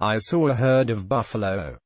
I saw a herd of buffalo.